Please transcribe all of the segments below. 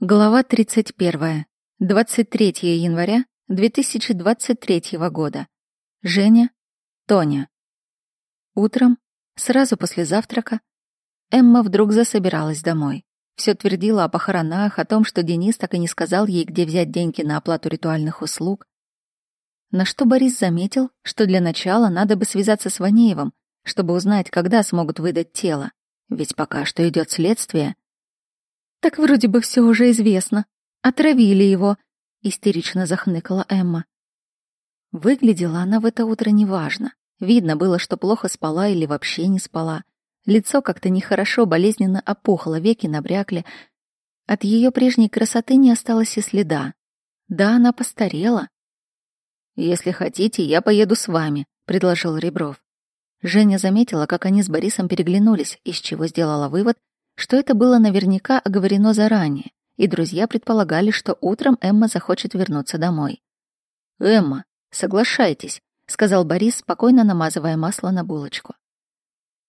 Глава 31. 23 января 2023 года. Женя, Тоня. Утром, сразу после завтрака, Эмма вдруг засобиралась домой. Все твердила о похоронах, о том, что Денис так и не сказал ей, где взять деньги на оплату ритуальных услуг. На что Борис заметил, что для начала надо бы связаться с Ванеевым, чтобы узнать, когда смогут выдать тело. Ведь пока что идет следствие, так вроде бы все уже известно. Отравили его, истерично захныкала Эмма. Выглядела она в это утро неважно. Видно было, что плохо спала или вообще не спала. Лицо как-то нехорошо, болезненно опухло, веки набрякли. От ее прежней красоты не осталось и следа. Да, она постарела. «Если хотите, я поеду с вами», — предложил Ребров. Женя заметила, как они с Борисом переглянулись, из чего сделала вывод, что это было наверняка оговорено заранее, и друзья предполагали, что утром Эмма захочет вернуться домой. «Эмма, соглашайтесь», — сказал Борис, спокойно намазывая масло на булочку.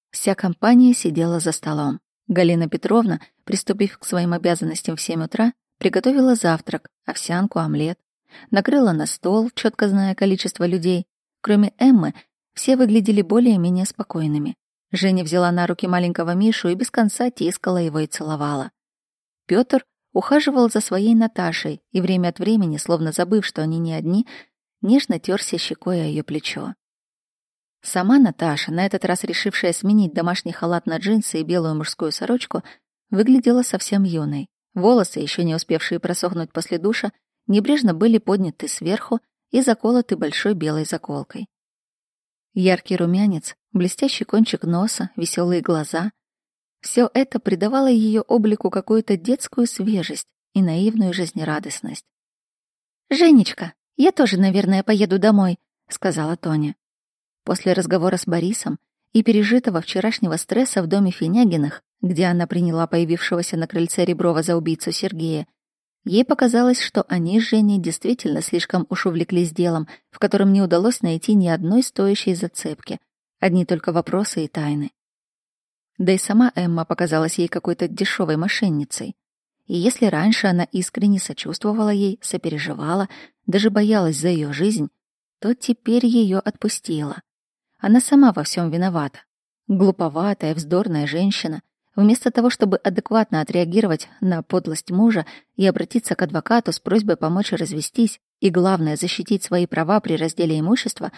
Вся компания сидела за столом. Галина Петровна, приступив к своим обязанностям в семь утра, приготовила завтрак, овсянку, омлет. Накрыла на стол, четко зная количество людей. Кроме Эммы, все выглядели более-менее спокойными. Женя взяла на руки маленького Мишу и без конца тискала его и целовала. Пётр ухаживал за своей Наташей и время от времени, словно забыв, что они не одни, нежно терся щекой о ее плечо. Сама Наташа, на этот раз решившая сменить домашний халат на джинсы и белую мужскую сорочку, выглядела совсем юной. Волосы, еще не успевшие просохнуть после душа, небрежно были подняты сверху и заколоты большой белой заколкой. Яркий румянец, блестящий кончик носа, веселые глаза — все это придавало ее облику какую-то детскую свежесть и наивную жизнерадостность. «Женечка, я тоже, наверное, поеду домой», — сказала Тоня. После разговора с Борисом и пережитого вчерашнего стресса в доме Финягиных, где она приняла появившегося на крыльце Реброва за убийцу Сергея, Ей показалось, что они с Женей действительно слишком уж увлеклись делом, в котором не удалось найти ни одной стоящей зацепки, одни только вопросы и тайны. Да и сама Эмма показалась ей какой-то дешевой мошенницей. И если раньше она искренне сочувствовала ей, сопереживала, даже боялась за ее жизнь, то теперь ее отпустила. Она сама во всем виновата. Глуповатая, вздорная женщина, Вместо того, чтобы адекватно отреагировать на подлость мужа и обратиться к адвокату с просьбой помочь развестись и, главное, защитить свои права при разделе имущества,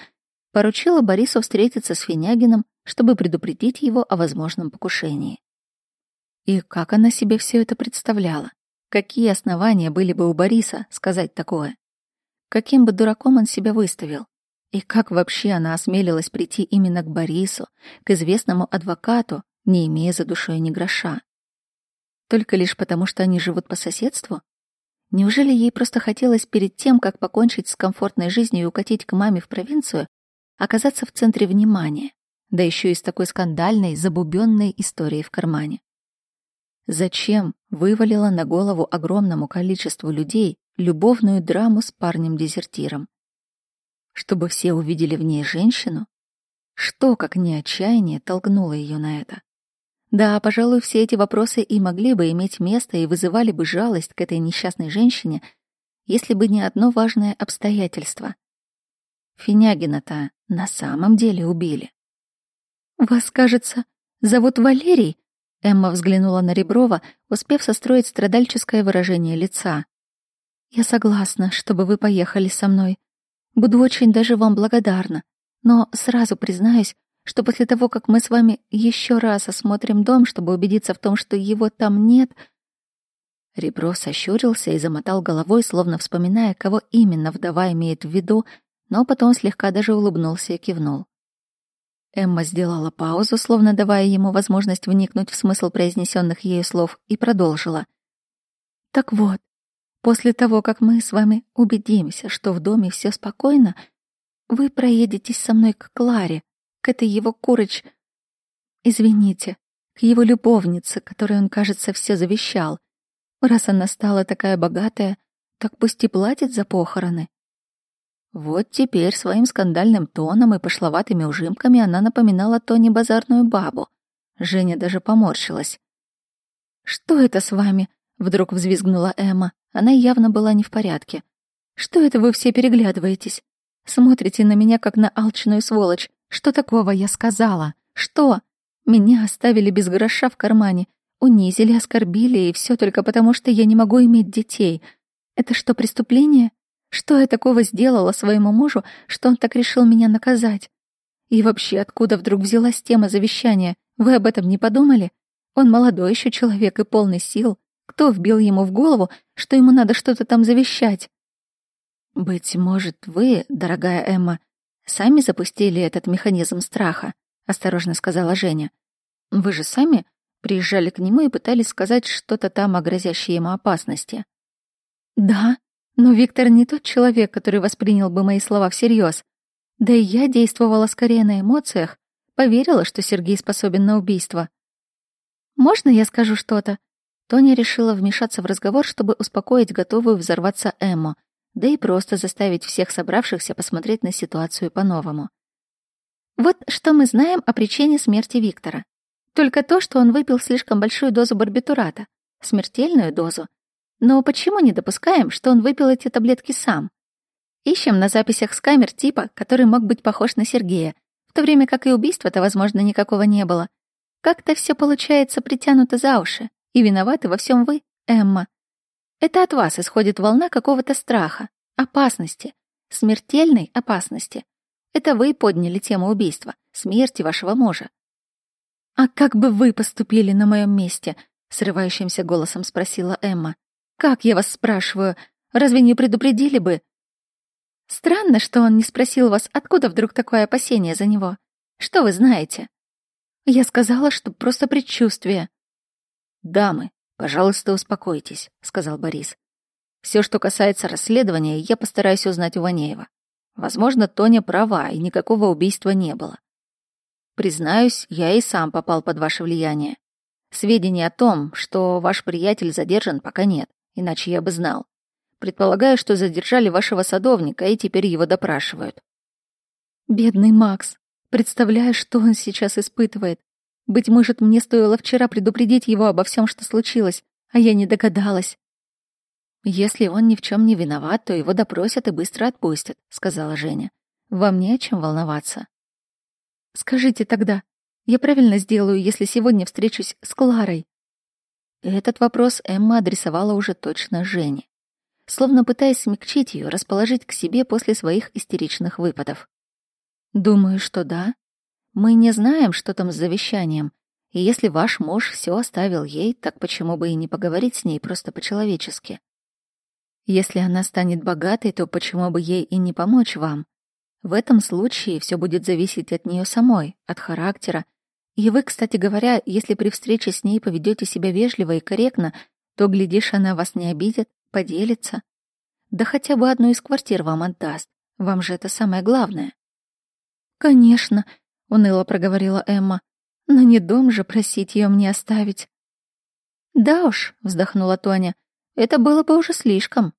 поручила Борису встретиться с Финягиным, чтобы предупредить его о возможном покушении. И как она себе все это представляла? Какие основания были бы у Бориса сказать такое? Каким бы дураком он себя выставил? И как вообще она осмелилась прийти именно к Борису, к известному адвокату, не имея за душой ни гроша. Только лишь потому, что они живут по соседству? Неужели ей просто хотелось перед тем, как покончить с комфортной жизнью и укатить к маме в провинцию, оказаться в центре внимания, да еще и с такой скандальной, забубенной историей в кармане? Зачем вывалила на голову огромному количеству людей любовную драму с парнем-дезертиром? Чтобы все увидели в ней женщину? Что, как не отчаяние, толкнуло ее на это? Да, пожалуй, все эти вопросы и могли бы иметь место и вызывали бы жалость к этой несчастной женщине, если бы не одно важное обстоятельство. Финягина-то на самом деле убили. «Вас, кажется, зовут Валерий?» Эмма взглянула на Реброва, успев состроить страдальческое выражение лица. «Я согласна, чтобы вы поехали со мной. Буду очень даже вам благодарна. Но сразу признаюсь, что после того, как мы с вами еще раз осмотрим дом, чтобы убедиться в том, что его там нет...» Ребро сощурился и замотал головой, словно вспоминая, кого именно вдова имеет в виду, но потом слегка даже улыбнулся и кивнул. Эмма сделала паузу, словно давая ему возможность вникнуть в смысл произнесенных ею слов, и продолжила. «Так вот, после того, как мы с вами убедимся, что в доме все спокойно, вы проедетесь со мной к Кларе, к этой его курыч... Извините, к его любовнице, которой он, кажется, все завещал. Раз она стала такая богатая, так пусть и платит за похороны. Вот теперь своим скандальным тоном и пошловатыми ужимками она напоминала Тони базарную бабу. Женя даже поморщилась. «Что это с вами?» — Вдруг взвизгнула Эмма. Она явно была не в порядке. «Что это вы все переглядываетесь? Смотрите на меня, как на алчную сволочь. Что такого я сказала? Что? Меня оставили без гроша в кармане, унизили, оскорбили, и все только потому, что я не могу иметь детей. Это что, преступление? Что я такого сделала своему мужу, что он так решил меня наказать? И вообще, откуда вдруг взялась тема завещания? Вы об этом не подумали? Он молодой еще человек и полный сил. Кто вбил ему в голову, что ему надо что-то там завещать? Быть может, вы, дорогая Эмма, сами запустили этот механизм страха, осторожно сказала Женя. Вы же сами приезжали к нему и пытались сказать что-то там о грозящей ему опасности. Да, но Виктор не тот человек, который воспринял бы мои слова всерьез. Да и я действовала скорее на эмоциях, поверила, что Сергей способен на убийство. «Можно я скажу что-то?» Тоня решила вмешаться в разговор, чтобы успокоить готовую взорваться Эмму, да и просто заставить всех собравшихся посмотреть на ситуацию по-новому. Вот что мы знаем о причине смерти Виктора. Только то, что он выпил слишком большую дозу барбитурата, смертельную дозу. Но почему не допускаем, что он выпил эти таблетки сам? Ищем на записях с камер типа, который мог быть похож на Сергея, в то время как и убийства-то, возможно, никакого не было. Как-то все получается притянуто за уши, и виноваты во всем вы, Эмма. Это от вас исходит волна какого-то страха, опасности, смертельной опасности. Это вы подняли тему убийства, смерти вашего мужа. «А как бы вы поступили на моем месте?» — срывающимся голосом спросила Эмма. «Как я вас спрашиваю? Разве не предупредили бы?» «Странно, что он не спросил вас, откуда вдруг такое опасение за него. Что вы знаете?» Я сказала, что просто предчувствие. «Дамы, «Пожалуйста, успокойтесь», — сказал Борис. «Все, что касается расследования, я постараюсь узнать у Ванеева. Возможно, Тоня права, и никакого убийства не было. Признаюсь, я и сам попал под ваше влияние. Сведений о том, что ваш приятель задержан, пока нет, иначе я бы знал. Предполагаю, что задержали вашего садовника и теперь его допрашивают. Бедный Макс. Представляю, что он сейчас испытывает. Быть может, мне стоило вчера предупредить его обо всем, что случилось, а я не догадалась. Если он ни в чем не виноват, то его допросят и быстро отпустят, сказала Женя. Вам не о чем волноваться. Скажите тогда, я правильно сделаю, если сегодня встречусь с Кларой? Этот вопрос Эмма адресовала уже точно Жене, словно пытаясь смягчить ее, расположить к себе после своих истеричных выпадов. Думаю, что да, мы не знаем, что там с завещанием, и если ваш муж все оставил ей, так почему бы и не поговорить с ней просто по-человечески? Если она станет богатой, то почему бы ей и не помочь вам? В этом случае все будет зависеть от нее самой, от характера. И вы, кстати говоря, если при встрече с ней поведете себя вежливо и корректно, то, глядишь, она вас не обидит, поделится. Да хотя бы одну из квартир вам отдаст. Вам же это самое главное. Конечно, уныло проговорила Эмма. Но не дом же просить ее мне оставить. Да уж, вздохнула Тоня. Это было бы уже слишком.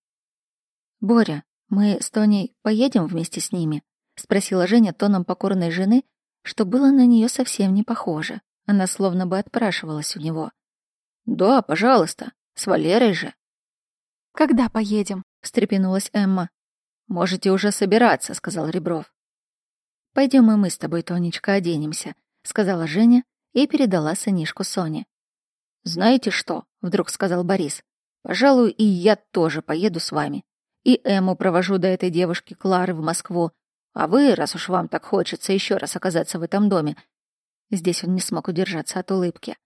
Боря, мы с Тоней поедем вместе с ними? спросила Женя тоном покорной жены, что было на нее совсем не похоже. Она словно бы отпрашивалась у него. Да, пожалуйста, с Валерой же. Когда поедем? встрепенулась Эмма. Можете уже собираться, сказал Ребров. Пойдем и мы с тобой, Тонечка, оденемся», — сказала Женя и передала сынишку Соне. «Знаете что?» — вдруг сказал Борис. «Пожалуй, и я тоже поеду с вами. И Эму провожу до этой девушки Клары в Москву. А вы, раз уж вам так хочется еще раз оказаться в этом доме...» Здесь он не смог удержаться от улыбки.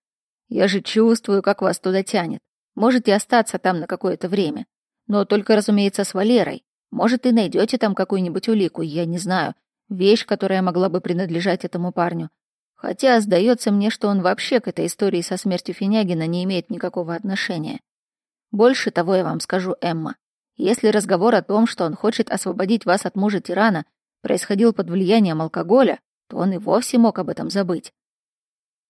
«Я же чувствую, как вас туда тянет. Можете остаться там на какое-то время. Но только, разумеется, с Валерой. Может, и найдете там какую-нибудь улику, я не знаю. Вещь, которая могла бы принадлежать этому парню. Хотя сдается мне, что он вообще к этой истории со смертью Финягина не имеет никакого отношения. Больше того я вам скажу, Эмма. Если разговор о том, что он хочет освободить вас от мужа тирана, происходил под влиянием алкоголя, то он и вовсе мог об этом забыть.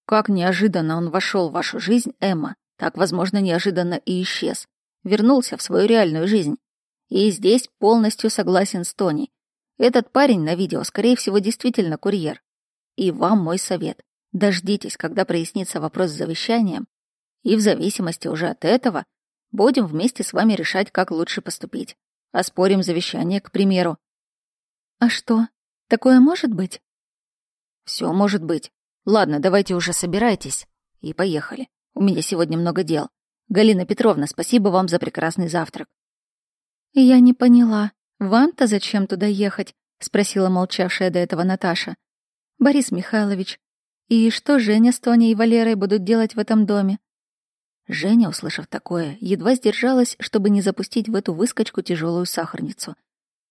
Как неожиданно он вошел в вашу жизнь, Эмма, так, возможно, неожиданно и исчез. Вернулся в свою реальную жизнь. И здесь полностью согласен с Тони. Этот парень на видео, скорее всего, действительно курьер. И вам мой совет. Дождитесь, когда прояснится вопрос с завещанием, и в зависимости уже от этого Будем вместе с вами решать, как лучше поступить. Оспорим завещание, к примеру. А что, такое может быть? Все может быть. Ладно, давайте уже собирайтесь. И поехали. У меня сегодня много дел. Галина Петровна, спасибо вам за прекрасный завтрак. Я не поняла. Вам-то зачем туда ехать? Спросила молчавшая до этого Наташа. Борис Михайлович, и что Женя с Тоней и Валерой будут делать в этом доме? Женя, услышав такое, едва сдержалась, чтобы не запустить в эту выскочку тяжелую сахарницу.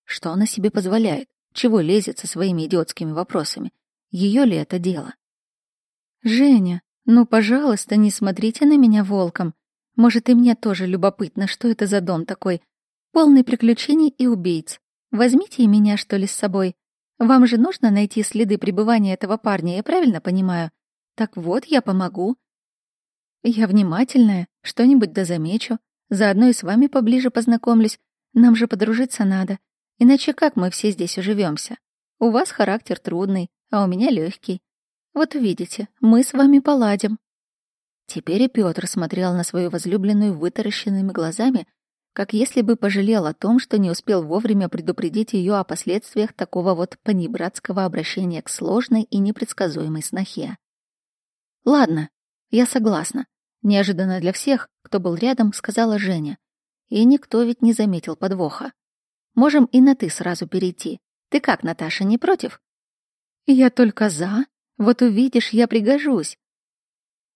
Что она себе позволяет? Чего лезет со своими идиотскими вопросами? Ее ли это дело? «Женя, ну, пожалуйста, не смотрите на меня волком. Может, и мне тоже любопытно, что это за дом такой, полный приключений и убийц. Возьмите и меня, что ли, с собой. Вам же нужно найти следы пребывания этого парня, я правильно понимаю? Так вот, я помогу. Я внимательная, что-нибудь да замечу. Заодно и с вами поближе познакомлюсь. Нам же подружиться надо. Иначе как мы все здесь уживемся? У вас характер трудный, а у меня легкий. Вот увидите, мы с вами поладим. Теперь и Пётр смотрел на свою возлюбленную вытаращенными глазами, как если бы пожалел о том, что не успел вовремя предупредить ее о последствиях такого вот понебратского обращения к сложной и непредсказуемой снохе. «Ладно, я согласна. Неожиданно для всех, кто был рядом, сказала Женя. И никто ведь не заметил подвоха. Можем и на «ты» сразу перейти. Ты как, Наташа, не против? Я только за. Вот увидишь, я пригожусь.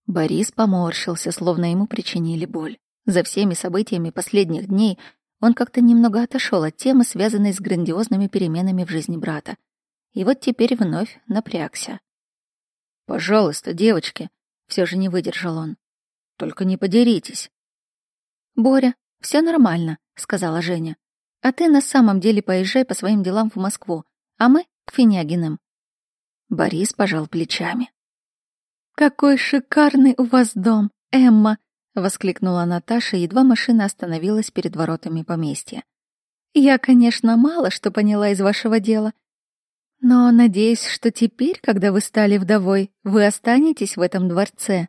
Борис поморщился, словно ему причинили боль. За всеми событиями последних дней он как-то немного отошел от темы, связанной с грандиозными переменами в жизни брата. И вот теперь вновь напрягся. «Пожалуйста, девочки», — все же не выдержал он. Только не подеритесь. Боря, все нормально, сказала Женя. А ты на самом деле поезжай по своим делам в Москву, а мы к Финягиным. Борис пожал плечами. Какой шикарный у вас дом, Эмма, воскликнула Наташа, едва машина остановилась перед воротами поместья. Я, конечно, мало что поняла из вашего дела, но надеюсь, что теперь, когда вы стали вдовой, вы останетесь в этом дворце.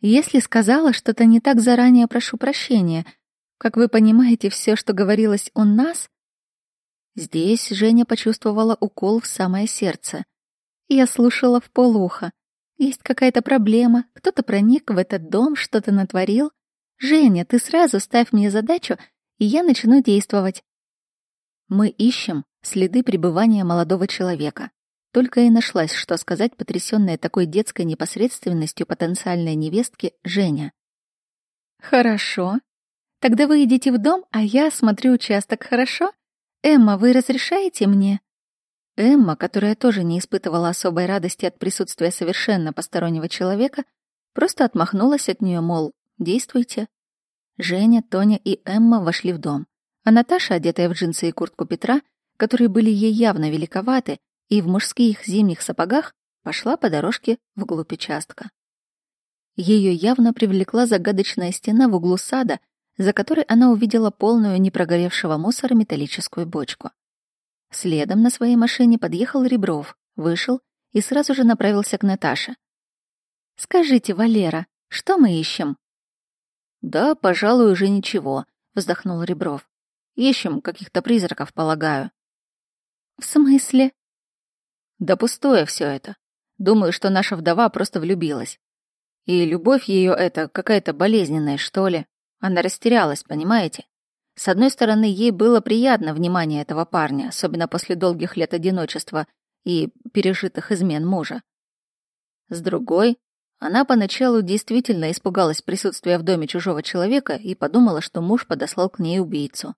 Если сказала что-то не так заранее, прошу прощения. Как вы понимаете, все, что говорилось у нас... Здесь Женя почувствовала укол в самое сердце. Я слушала в полуха. Есть какая-то проблема, кто-то проник в этот дом, что-то натворил. Женя, ты сразу ставь мне задачу, и я начну действовать. Мы ищем следы пребывания молодого человека. Только и нашлась, что сказать потрясённая такой детской непосредственностью потенциальной невестки Женя. «Хорошо. Тогда вы идите в дом, а я осмотрю участок, хорошо? Эмма, вы разрешаете мне?» Эмма, которая тоже не испытывала особой радости от присутствия совершенно постороннего человека, просто отмахнулась от неё, мол, действуйте. Женя, Тоня и Эмма вошли в дом, а Наташа, одетая в джинсы и куртку Петра, которые были ей явно великоваты, и в мужских зимних сапогах пошла по дорожке вглубь участка. Ее явно привлекла загадочная стена в углу сада, за которой она увидела полную непрогоревшего мусора металлическую бочку. Следом на своей машине подъехал Ребров, вышел и сразу же направился к Наташе. «Скажите, Валера, что мы ищем?» «Да, пожалуй, уже ничего», — вздохнул Ребров. «Ищем каких-то призраков, полагаю». «В смысле?» Да пустое все это. Думаю, что наша вдова просто влюбилась. И любовь ее это какая-то болезненная, что ли. Она растерялась, понимаете? С одной стороны, ей было приятно внимание этого парня, особенно после долгих лет одиночества и пережитых измен мужа. С другой, она поначалу действительно испугалась присутствия в доме чужого человека и подумала, что муж подослал к ней убийцу.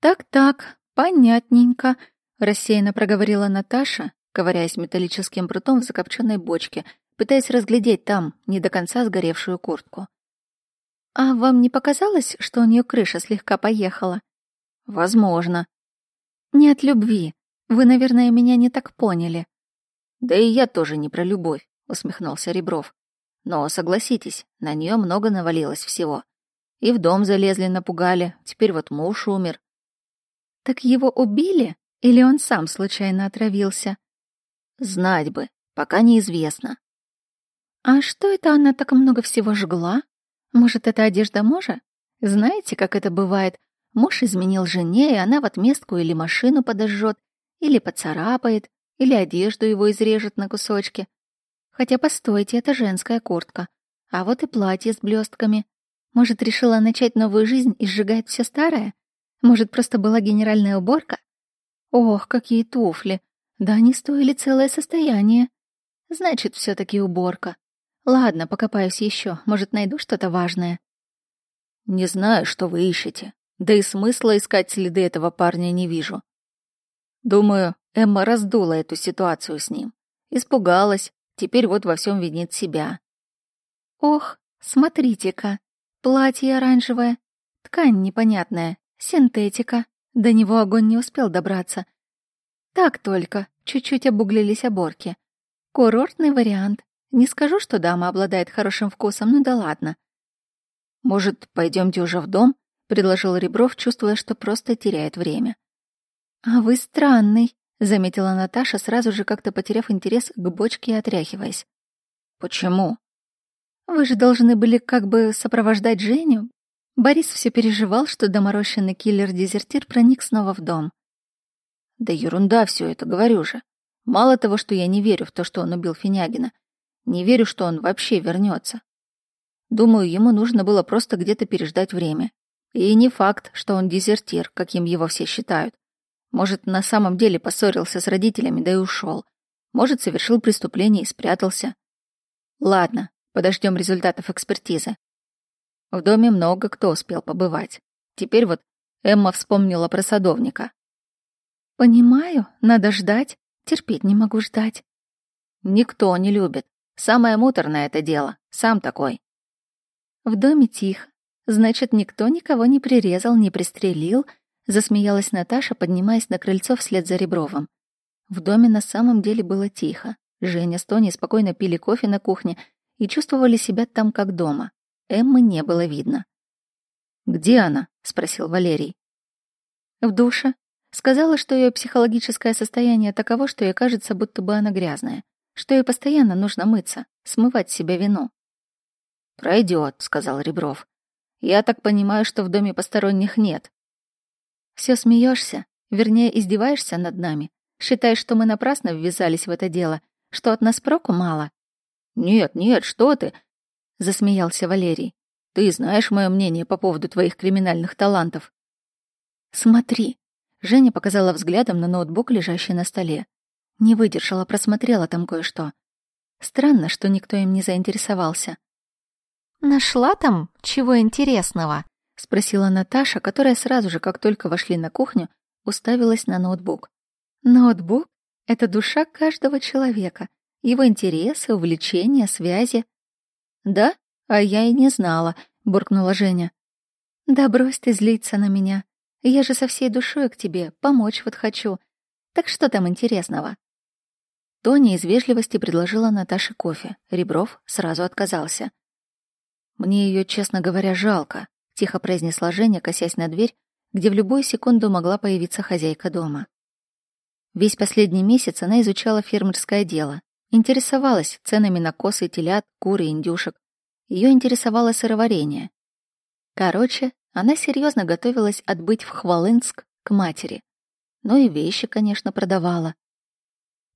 «Так-так, понятненько», Рассеянно проговорила Наташа, ковыряясь металлическим прутом в закопченной бочке, пытаясь разглядеть там не до конца сгоревшую куртку. «А вам не показалось, что у нее крыша слегка поехала?» «Возможно». «Не от любви. Вы, наверное, меня не так поняли». «Да и я тоже не про любовь», — усмехнулся Ребров. «Но согласитесь, на нее много навалилось всего. И в дом залезли, напугали, теперь вот муж умер». «Так его убили?» Или он сам случайно отравился? Знать бы, пока неизвестно. А что это она так много всего жгла? Может, это одежда мужа? Знаете, как это бывает? Муж изменил жене, и она в отместку или машину подожжет, или поцарапает, или одежду его изрежет на кусочки. Хотя, постойте, это женская куртка. А вот и платье с блестками. Может, решила начать новую жизнь и сжигает все старое? Может, просто была генеральная уборка? Ох, какие туфли! Да они стоили целое состояние. Значит, все таки уборка. Ладно, покопаюсь еще, может, найду что-то важное. Не знаю, что вы ищете. Да и смысла искать следы этого парня не вижу. Думаю, Эмма раздула эту ситуацию с ним. Испугалась, теперь вот во всем винит себя. Ох, смотрите-ка, платье оранжевое, ткань непонятная, синтетика. До него огонь не успел добраться. Так только, чуть-чуть обуглились оборки. Курортный вариант. Не скажу, что дама обладает хорошим вкусом, ну да ладно. Может, пойдемте уже в дом? предложил Ребров, чувствуя, что просто теряет время. А вы странный, заметила Наташа, сразу же как-то потеряв интерес к бочке и отряхиваясь. Почему? Вы же должны были как бы сопровождать Женю. Борис все переживал, что доморощенный киллер-дезертир проник снова в дом. Да ерунда все это, говорю же. Мало того, что я не верю в то, что он убил Финягина, не верю, что он вообще вернется. Думаю, ему нужно было просто где-то переждать время. И не факт, что он дезертир, каким его все считают. Может, на самом деле поссорился с родителями, да и ушел. Может, совершил преступление и спрятался. Ладно, подождем результатов экспертизы. В доме много кто успел побывать. Теперь вот Эмма вспомнила про садовника. «Понимаю, надо ждать. Терпеть не могу ждать». «Никто не любит. Самое муторное это дело. Сам такой». В доме тихо. Значит, никто никого не прирезал, не пристрелил, засмеялась Наташа, поднимаясь на крыльцо вслед за Ребровым. В доме на самом деле было тихо. Женя с Тони спокойно пили кофе на кухне и чувствовали себя там как дома. Эммы не было видно. «Где она?» — спросил Валерий. «В душе. Сказала, что ее психологическое состояние таково, что ей кажется, будто бы она грязная, что ей постоянно нужно мыться, смывать с себя вину. Пройдет, сказал Ребров. Я так понимаю, что в доме посторонних нет. Все смеешься, вернее, издеваешься над нами. Считаешь, что мы напрасно ввязались в это дело, что от нас проку мало? Нет, нет, что ты? засмеялся Валерий. Ты знаешь мое мнение по поводу твоих криминальных талантов. Смотри. Женя показала взглядом на ноутбук, лежащий на столе. Не выдержала, просмотрела там кое-что. Странно, что никто им не заинтересовался. «Нашла там чего интересного?» — спросила Наташа, которая сразу же, как только вошли на кухню, уставилась на ноутбук. «Ноутбук — это душа каждого человека, его интересы, увлечения, связи». «Да? А я и не знала», — буркнула Женя. «Да брось ты злиться на меня. Я же со всей душой к тебе, помочь вот хочу. Так что там интересного?» Тоня из вежливости предложила Наташе кофе. Ребров сразу отказался. Мне ее, честно говоря, жалко, тихо произнесла Женя, косясь на дверь, где в любую секунду могла появиться хозяйка дома. Весь последний месяц она изучала фермерское дело, интересовалась ценами на косы телят, куры индюшек. Ее интересовало сыроварение. Короче, она серьезно готовилась отбыть в Хвалынск к матери. Ну и вещи, конечно, продавала.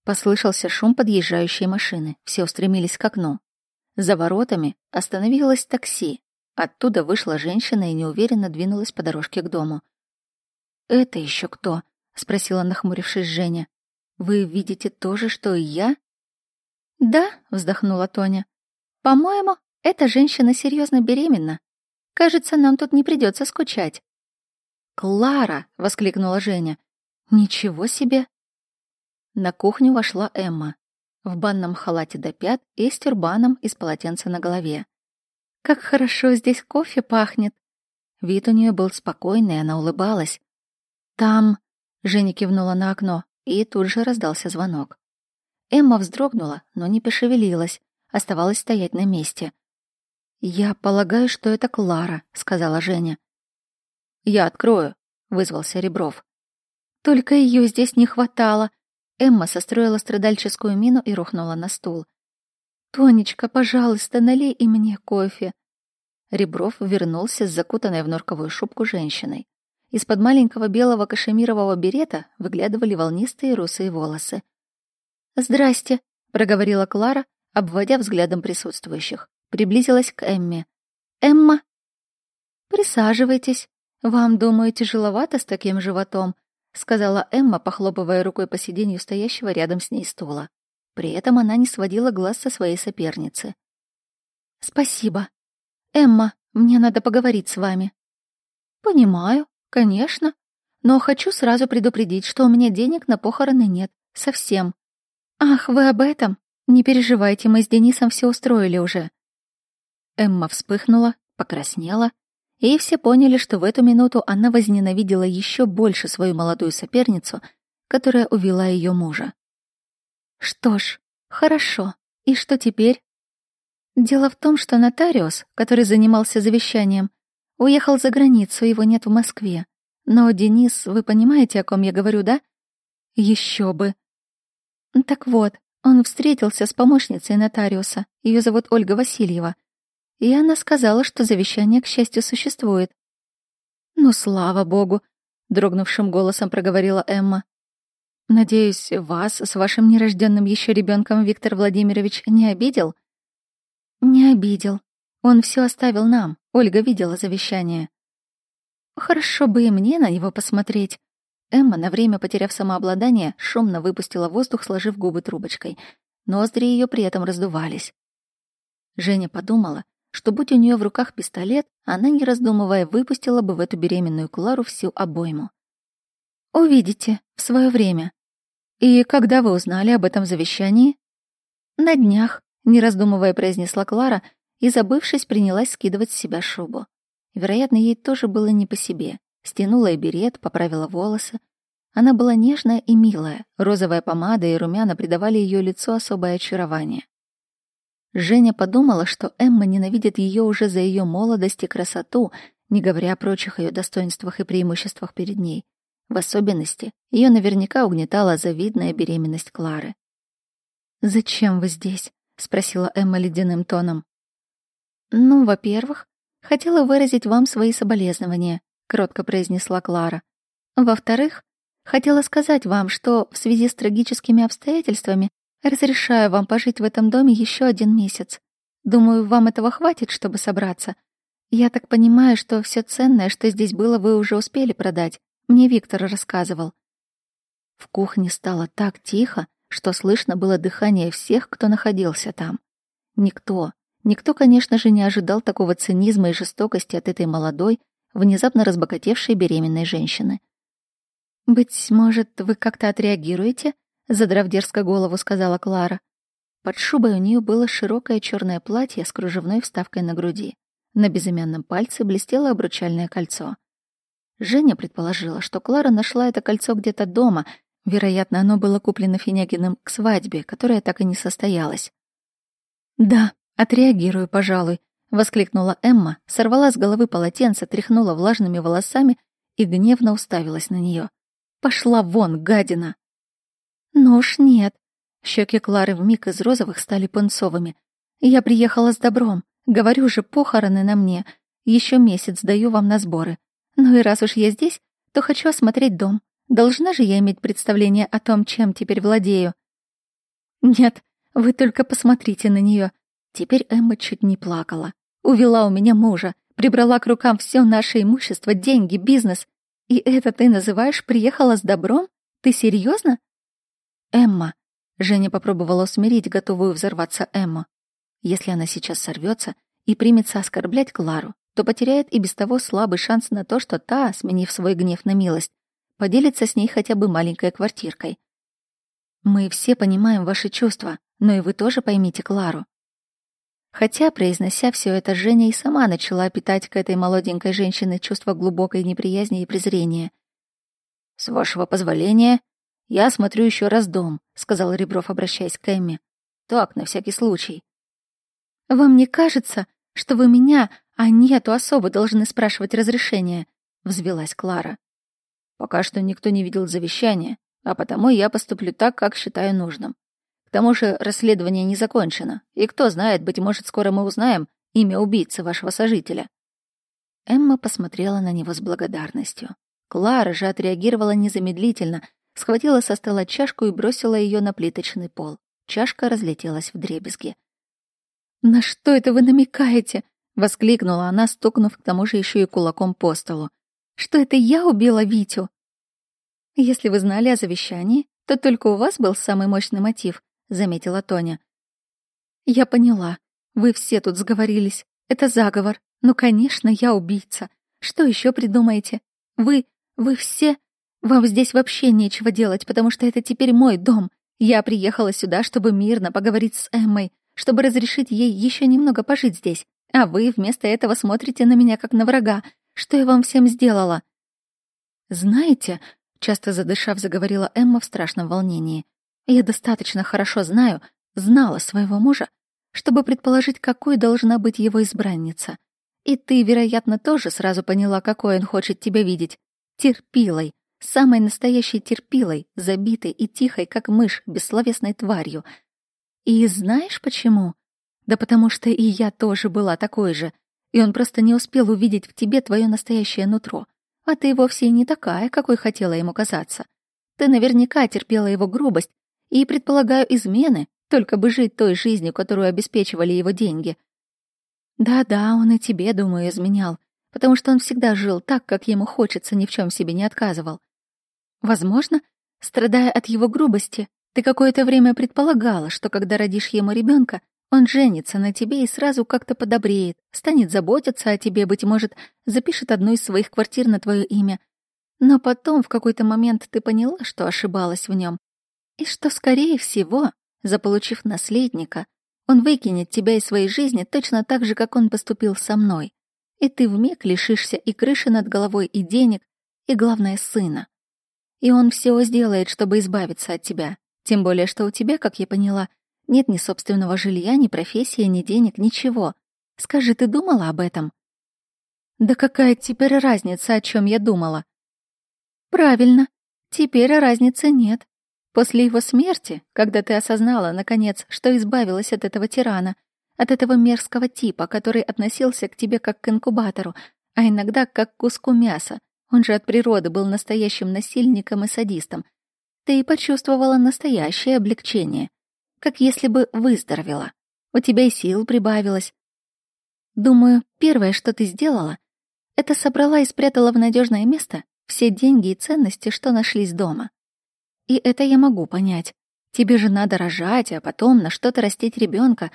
Послышался шум подъезжающей машины. Все устремились к окну. За воротами остановилось такси. Оттуда вышла женщина и неуверенно двинулась по дорожке к дому. «Это еще кто?» — спросила, нахмурившись Женя. «Вы видите то же, что и я?» «Да», — вздохнула Тоня. «По-моему, эта женщина серьезно беременна. Кажется, нам тут не придется скучать». «Клара!» — воскликнула Женя. «Ничего себе!» На кухню вошла Эмма в банном халате до пят и с тюрбаном из полотенца на голове. «Как хорошо здесь кофе пахнет!» Вид у нее был спокойный, она улыбалась. «Там...» — Женя кивнула на окно, и тут же раздался звонок. Эмма вздрогнула, но не пошевелилась, оставалась стоять на месте. «Я полагаю, что это Клара», — сказала Женя. «Я открою», — вызвался Ребров. «Только ее здесь не хватало», Эмма состроила страдальческую мину и рухнула на стул. «Тонечка, пожалуйста, налей и мне кофе». Ребров вернулся с закутанной в норковую шубку женщиной. Из-под маленького белого кашемирового берета выглядывали волнистые русые волосы. «Здрасте», — проговорила Клара, обводя взглядом присутствующих. Приблизилась к Эмме. «Эмма?» «Присаживайтесь. Вам, думаю, тяжеловато с таким животом», — сказала Эмма, похлопывая рукой по сиденью стоящего рядом с ней стула. При этом она не сводила глаз со своей соперницы. «Спасибо. Эмма, мне надо поговорить с вами». «Понимаю», Конечно. Но хочу сразу предупредить, что у меня денег на похороны нет. Совсем. Ах, вы об этом? Не переживайте, мы с Денисом все устроили уже. Эмма вспыхнула, покраснела, и все поняли, что в эту минуту она возненавидела еще больше свою молодую соперницу, которая увела ее мужа. Что ж, хорошо. И что теперь? Дело в том, что нотариус, который занимался завещанием, Уехал за границу, его нет в Москве. Но, Денис, вы понимаете, о ком я говорю, да? Еще бы. Так вот, он встретился с помощницей нотариуса. Ее зовут Ольга Васильева. И она сказала, что завещание, к счастью, существует. «Ну, слава богу!» — дрогнувшим голосом проговорила Эмма. «Надеюсь, вас с вашим нерожденным еще ребенком Виктор Владимирович не обидел?» «Не обидел. Он все оставил нам. Ольга видела завещание. Хорошо бы и мне на него посмотреть. Эмма, на время потеряв самообладание, шумно выпустила воздух, сложив губы трубочкой. Ноздри ее при этом раздувались. Женя подумала, что будь у нее в руках пистолет, она, не раздумывая, выпустила бы в эту беременную Клару всю обойму. «Увидите, в свое время. И когда вы узнали об этом завещании?» «На днях», — не раздумывая произнесла Клара, и, забывшись, принялась скидывать с себя шубу. Вероятно, ей тоже было не по себе. Стянула и берет, поправила волосы. Она была нежная и милая, розовая помада и румяна придавали ее лицу особое очарование. Женя подумала, что Эмма ненавидит ее уже за ее молодость и красоту, не говоря о прочих ее достоинствах и преимуществах перед ней. В особенности, ее наверняка угнетала завидная беременность Клары. «Зачем вы здесь?» — спросила Эмма ледяным тоном. «Ну, во-первых, хотела выразить вам свои соболезнования», — кротко произнесла Клара. «Во-вторых, хотела сказать вам, что в связи с трагическими обстоятельствами разрешаю вам пожить в этом доме еще один месяц. Думаю, вам этого хватит, чтобы собраться. Я так понимаю, что все ценное, что здесь было, вы уже успели продать. Мне Виктор рассказывал». В кухне стало так тихо, что слышно было дыхание всех, кто находился там. Никто, Никто, конечно же, не ожидал такого цинизма и жестокости от этой молодой, внезапно разбогатевшей беременной женщины. «Быть может, вы как-то отреагируете?» — задрав дерзко голову, сказала Клара. Под шубой у нее было широкое черное платье с кружевной вставкой на груди. На безымянном пальце блестело обручальное кольцо. Женя предположила, что Клара нашла это кольцо где-то дома, вероятно, оно было куплено Финягиным к свадьбе, которая так и не состоялась. «Да», «Отреагирую, пожалуй», — воскликнула Эмма, сорвала с головы полотенце, тряхнула влажными волосами и гневно уставилась на нее. «Пошла вон, гадина!» «Ну уж нет». Щеки Клары вмиг из розовых стали пунцовыми. «Я приехала с добром. Говорю же, похороны на мне. Еще месяц даю вам на сборы. Ну и раз уж я здесь, то хочу осмотреть дом. Должна же я иметь представление о том, чем теперь владею». «Нет, вы только посмотрите на нее. Теперь Эмма чуть не плакала. Увела у меня мужа, прибрала к рукам все наше имущество, деньги, бизнес. И это ты называешь приехала с добром? Ты серьезно? Эмма. Женя попробовала усмирить готовую взорваться Эмму. Если она сейчас сорвется и примется оскорблять Клару, то потеряет и без того слабый шанс на то, что та, сменив свой гнев на милость, поделится с ней хотя бы маленькой квартиркой. Мы все понимаем ваши чувства, но и вы тоже поймите Клару. Хотя, произнося все это, Женя и сама начала питать к этой молоденькой женщине чувство глубокой неприязни и презрения. «С вашего позволения, я осмотрю еще раз дом», — сказал Ребров, обращаясь к Эмме. «Так, на всякий случай». «Вам не кажется, что вы меня, а не эту особу, должны спрашивать разрешение?» — взвелась Клара. «Пока что никто не видел завещания, а потому я поступлю так, как считаю нужным. К тому же расследование не закончено, и кто знает, быть может, скоро мы узнаем, имя убийцы вашего сожителя?» Эмма посмотрела на него с благодарностью. Клара же отреагировала незамедлительно, схватила со стола чашку и бросила ее на плиточный пол. Чашка разлетелась в дребезги. «На что это вы намекаете?» — воскликнула она, стукнув к тому же еще и кулаком по столу. «Что это я убила Витю?» «Если вы знали о завещании, то только у вас был самый мощный мотив», — заметила Тоня. «Я поняла. Вы все тут сговорились. Это заговор. Ну, конечно, я убийца. Что еще придумаете? Вы, вы все... Вам здесь вообще нечего делать, потому что это теперь мой дом. Я приехала сюда, чтобы мирно поговорить с Эммой, чтобы разрешить ей еще немного пожить здесь. А вы вместо этого смотрите на меня как на врага. Что я вам всем сделала?» «Знаете, часто задышав, заговорила Эмма в страшном волнении. Я достаточно хорошо знаю, знала своего мужа, чтобы предположить, какой должна быть его избранница. И ты, вероятно, тоже сразу поняла, какой он хочет тебя видеть. Терпилой, самой настоящей терпилой, забитой и тихой, как мышь, бессловесной тварью. И знаешь почему? Да потому что и я тоже была такой же, и он просто не успел увидеть в тебе твое настоящее нутро. А ты вовсе не такая, какой хотела ему казаться. Ты наверняка терпела его грубость и, предполагаю, измены, только бы жить той жизнью, которую обеспечивали его деньги. Да-да, он и тебе, думаю, изменял, потому что он всегда жил так, как ему хочется, ни в чем себе не отказывал. Возможно, страдая от его грубости, ты какое-то время предполагала, что когда родишь ему ребенка, он женится на тебе и сразу как-то подобреет, станет заботиться о тебе, быть может, запишет одну из своих квартир на твое имя. Но потом в какой-то момент ты поняла, что ошибалась в нем, и что, скорее всего, заполучив наследника, он выкинет тебя из своей жизни точно так же, как он поступил со мной. И ты вмиг лишишься и крыши над головой, и денег, и, главное, сына. И он все сделает, чтобы избавиться от тебя. Тем более, что у тебя, как я поняла, нет ни собственного жилья, ни профессии, ни денег, ничего. Скажи, ты думала об этом? Да какая теперь разница, о чем я думала? Правильно, теперь разницы нет. После его смерти, когда ты осознала, наконец, что избавилась от этого тирана, от этого мерзкого типа, который относился к тебе как к инкубатору, а иногда как к куску мяса, он же от природы был настоящим насильником и садистом, ты и почувствовала настоящее облегчение как если бы выздоровела. У тебя и сил прибавилось. Думаю, первое, что ты сделала, это собрала и спрятала в надежное место все деньги и ценности, что нашлись дома. И это я могу понять. Тебе же надо рожать, а потом на что-то растить ребенка.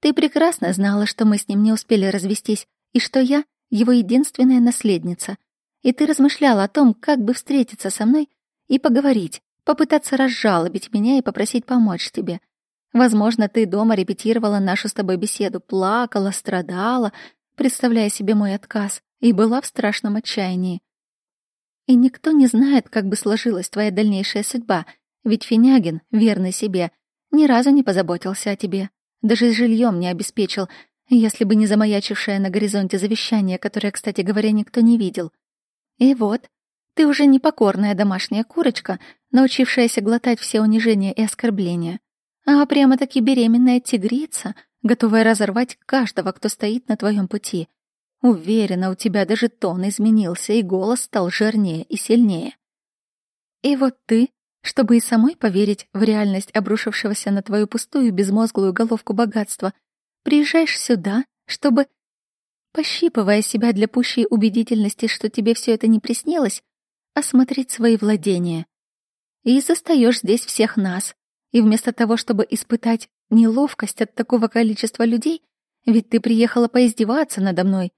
Ты прекрасно знала, что мы с ним не успели развестись, и что я — его единственная наследница. И ты размышляла о том, как бы встретиться со мной и поговорить, попытаться разжалобить меня и попросить помочь тебе — Возможно, ты дома репетировала нашу с тобой беседу, плакала, страдала, представляя себе мой отказ, и была в страшном отчаянии. И никто не знает, как бы сложилась твоя дальнейшая судьба, ведь Финягин, верный себе, ни разу не позаботился о тебе, даже с жильем не обеспечил, если бы не замаячившее на горизонте завещание, которое, кстати говоря, никто не видел. И вот, ты уже непокорная домашняя курочка, научившаяся глотать все унижения и оскорбления а прямо-таки беременная тигрица, готовая разорвать каждого, кто стоит на твоем пути. Уверена, у тебя даже тон изменился, и голос стал жирнее и сильнее. И вот ты, чтобы и самой поверить в реальность обрушившегося на твою пустую безмозглую головку богатства, приезжаешь сюда, чтобы, пощипывая себя для пущей убедительности, что тебе все это не приснилось, осмотреть свои владения. И застаешь здесь всех нас, и вместо того, чтобы испытать неловкость от такого количества людей, ведь ты приехала поиздеваться надо мной,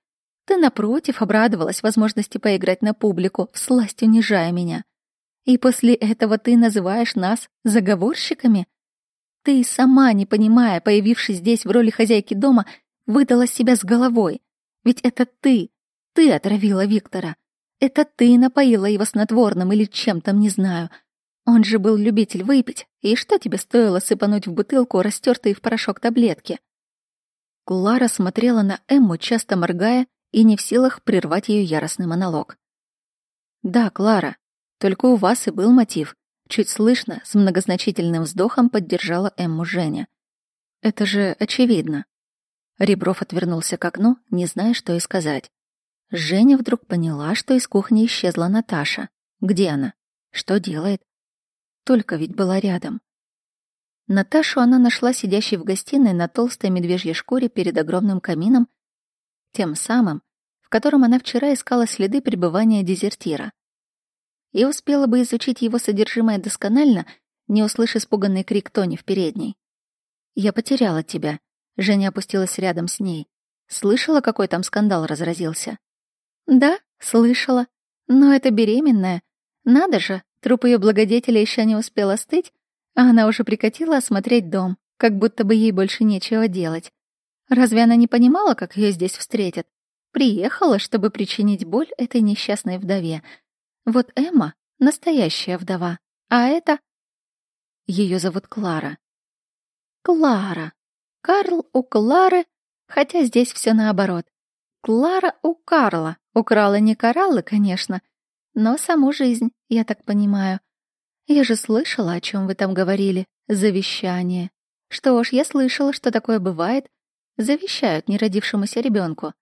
ты, напротив, обрадовалась возможности поиграть на публику, всласть унижая меня. И после этого ты называешь нас заговорщиками? Ты, сама не понимая, появившись здесь в роли хозяйки дома, выдала себя с головой. Ведь это ты, ты отравила Виктора. Это ты напоила его снотворным или чем там, не знаю — он же был любитель выпить, и что тебе стоило сыпануть в бутылку растертые в порошок таблетки? Клара смотрела на Эмму, часто моргая, и не в силах прервать ее яростный монолог. «Да, Клара, только у вас и был мотив», — чуть слышно, с многозначительным вздохом поддержала Эмму Женя. «Это же очевидно». Ребров отвернулся к окну, не зная, что и сказать. Женя вдруг поняла, что из кухни исчезла Наташа. Где она? Что делает? Только ведь была рядом. Наташу она нашла сидящей в гостиной на толстой медвежьей шкуре перед огромным камином, тем самым, в котором она вчера искала следы пребывания дезертира. И успела бы изучить его содержимое досконально, не услышав испуганный крик Тони в передней. «Я потеряла тебя», — Женя опустилась рядом с ней. «Слышала, какой там скандал разразился?» «Да, слышала. Но это беременная. Надо же, труп ее благодетеля еще не успел остыть, а она уже прикатила осмотреть дом, как будто бы ей больше нечего делать. Разве она не понимала, как ее здесь встретят? Приехала, чтобы причинить боль этой несчастной вдове. Вот Эмма — настоящая вдова, а это... Ее зовут Клара. Клара. Карл у Клары, хотя здесь все наоборот. Клара у Карла. Украла не кораллы, конечно, но саму жизнь, я так понимаю. Я же слышала, о чем вы там говорили. Завещание. Что ж, я слышала, что такое бывает. Завещают неродившемуся ребенку.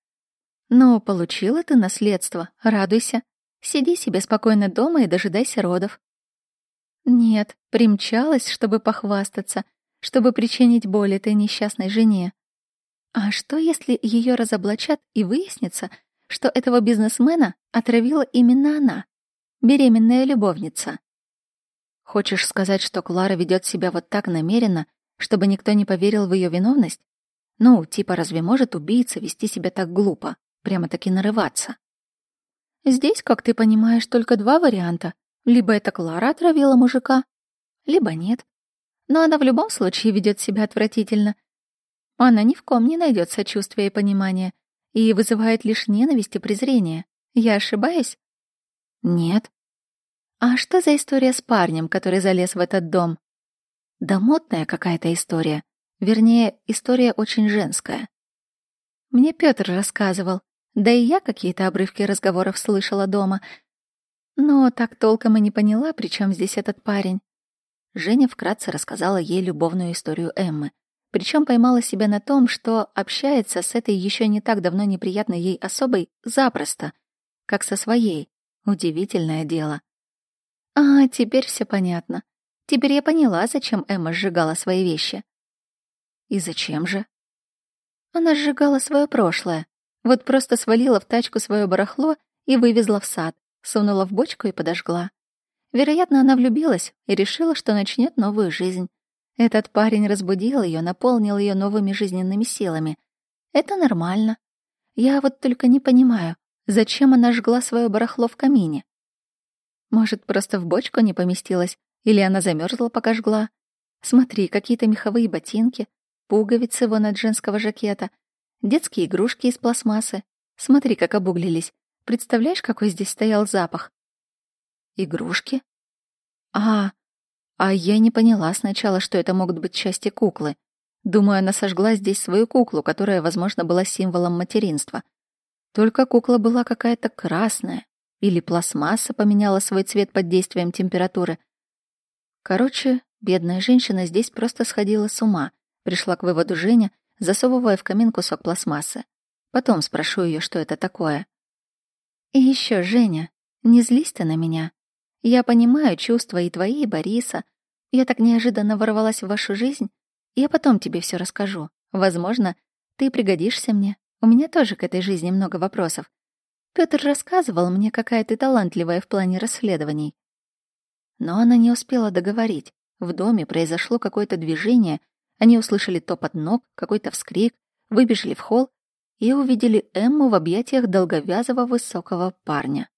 Но получила ты наследство, радуйся. Сиди себе спокойно дома и дожидайся родов. Нет, примчалась, чтобы похвастаться, чтобы причинить боль этой несчастной жене. А что, если ее разоблачат и выяснится, что этого бизнесмена отравила именно она, беременная любовница? Хочешь сказать, что Клара ведет себя вот так намеренно, чтобы никто не поверил в ее виновность? Ну, типа, разве может убийца вести себя так глупо, прямо-таки нарываться? Здесь, как ты понимаешь, только два варианта. Либо это Клара отравила мужика, либо нет. Но она в любом случае ведет себя отвратительно. Она ни в ком не найдет сочувствия и понимания, и вызывает лишь ненависть и презрение. Я ошибаюсь? Нет. А что за история с парнем, который залез в этот дом? Да модная какая-то история. Вернее, история очень женская. Мне Пётр рассказывал, да и я какие-то обрывки разговоров слышала дома. Но так толком и не поняла, при чем здесь этот парень. Женя вкратце рассказала ей любовную историю Эммы. Причем поймала себя на том, что общается с этой еще не так давно неприятной ей особой запросто, как со своей. Удивительное дело. А, теперь все понятно. Теперь я поняла, зачем Эмма сжигала свои вещи. И зачем же? Она сжигала свое прошлое. Вот просто свалила в тачку свое барахло и вывезла в сад, сунула в бочку и подожгла. Вероятно, она влюбилась и решила, что начнет новую жизнь. Этот парень разбудил ее, наполнил ее новыми жизненными силами. Это нормально. Я вот только не понимаю, зачем она жгла свое барахло в камине. Может, просто в бочку не поместилась, или она замерзла, пока жгла. Смотри, какие-то меховые ботинки, пуговицы вон от женского жакета, детские игрушки из пластмассы. Смотри, как обуглились. Представляешь, какой здесь стоял запах? Игрушки? А, а я не поняла сначала, что это могут быть части куклы. Думаю, она сожгла здесь свою куклу, которая, возможно, была символом материнства. Только кукла была какая-то красная, или пластмасса поменяла свой цвет под действием температуры. Короче, бедная женщина здесь просто сходила с ума, пришла к выводу Женя, засовывая в камин кусок пластмассы. Потом спрошу ее, что это такое. И еще, Женя, не злись ты на меня. Я понимаю чувства и твои, и Бориса. Я так неожиданно ворвалась в вашу жизнь. Я потом тебе все расскажу. Возможно, ты пригодишься мне. У меня тоже к этой жизни много вопросов. Пётр рассказывал мне, какая ты талантливая в плане расследований. Но она не успела договорить. В доме произошло какое-то движение, они услышали топот ног, какой-то вскрик, выбежали в холл и увидели Эмму в объятиях долговязого высокого парня.